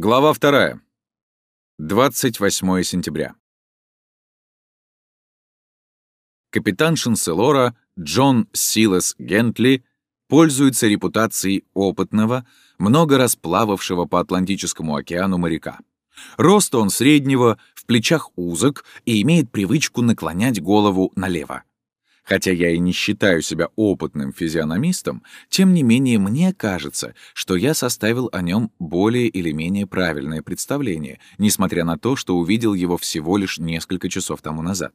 Глава 2. 28 сентября. Капитан Шанселора Джон Силас Гентли пользуется репутацией опытного, много раз плававшего по Атлантическому океану моряка. Роста он среднего, в плечах узок и имеет привычку наклонять голову налево. Хотя я и не считаю себя опытным физиономистом, тем не менее мне кажется, что я составил о нем более или менее правильное представление, несмотря на то, что увидел его всего лишь несколько часов тому назад.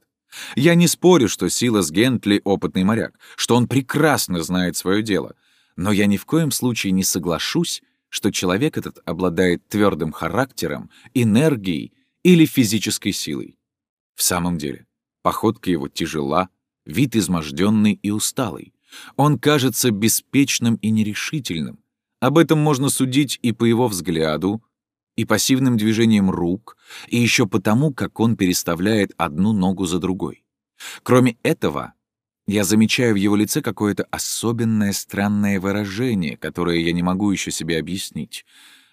Я не спорю, что Силас Гентли — опытный моряк, что он прекрасно знает свое дело, но я ни в коем случае не соглашусь, что человек этот обладает твердым характером, энергией или физической силой. В самом деле, походка его тяжела, вид изможденный и усталый. Он кажется беспечным и нерешительным. Об этом можно судить и по его взгляду, и пассивным движением рук, и еще потому, как он переставляет одну ногу за другой. Кроме этого, я замечаю в его лице какое-то особенное странное выражение, которое я не могу еще себе объяснить.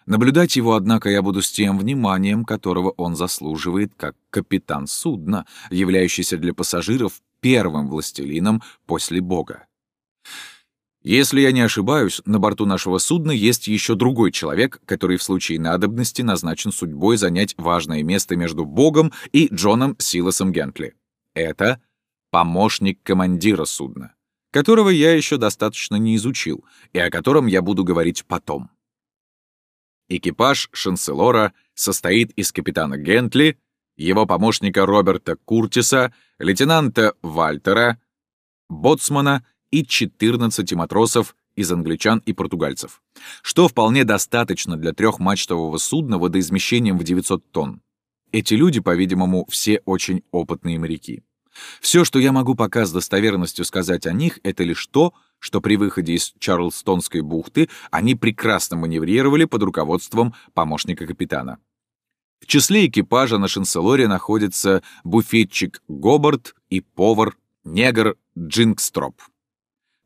Наблюдать его, однако, я буду с тем вниманием, которого он заслуживает, как капитан судна, являющийся для пассажиров первым властелином после Бога. Если я не ошибаюсь, на борту нашего судна есть еще другой человек, который в случае надобности назначен судьбой занять важное место между Богом и Джоном Силосом Гентли. Это помощник командира судна, которого я еще достаточно не изучил и о котором я буду говорить потом. Экипаж Шанселора состоит из капитана Гентли, его помощника Роберта Куртиса, лейтенанта Вальтера, боцмана и 14 матросов из англичан и португальцев, что вполне достаточно для трехмачтового судна водоизмещением в 900 тонн. Эти люди, по-видимому, все очень опытные моряки. Все, что я могу пока с достоверностью сказать о них, это лишь то, что при выходе из Чарлстонской бухты они прекрасно маневрировали под руководством помощника капитана. В числе экипажа на Шанселоре находится буфетчик Гобарт и повар негр Джинкстроп.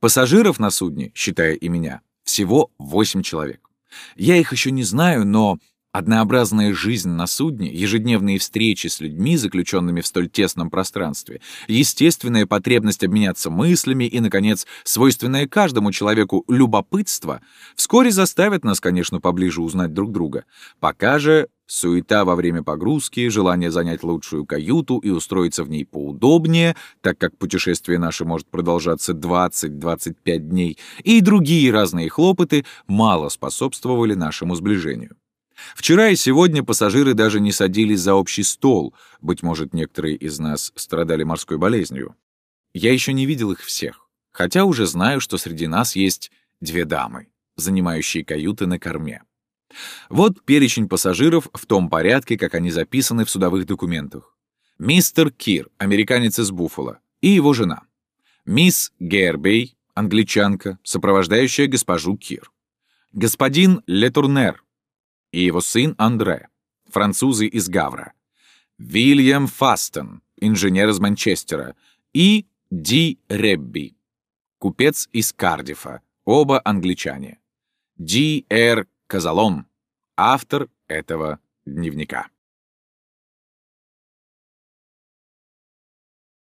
Пассажиров на судне, считая и меня, всего 8 человек. Я их еще не знаю, но Однообразная жизнь на судне, ежедневные встречи с людьми, заключенными в столь тесном пространстве, естественная потребность обменяться мыслями и, наконец, свойственное каждому человеку любопытство вскоре заставят нас, конечно, поближе узнать друг друга. Пока же суета во время погрузки, желание занять лучшую каюту и устроиться в ней поудобнее, так как путешествие наше может продолжаться 20-25 дней, и другие разные хлопоты мало способствовали нашему сближению. Вчера и сегодня пассажиры даже не садились за общий стол, быть может, некоторые из нас страдали морской болезнью. Я еще не видел их всех, хотя уже знаю, что среди нас есть две дамы, занимающие каюты на корме. Вот перечень пассажиров в том порядке, как они записаны в судовых документах. Мистер Кир, американец из Буффало, и его жена. Мисс Гербей, англичанка, сопровождающая госпожу Кир. Господин Летурнер, и его сын Андре, французы из Гавра, Вильям Фастон, инженер из Манчестера, и Ди Ребби, купец из Кардифа, оба англичане. Ди Р. Казалон, автор этого дневника.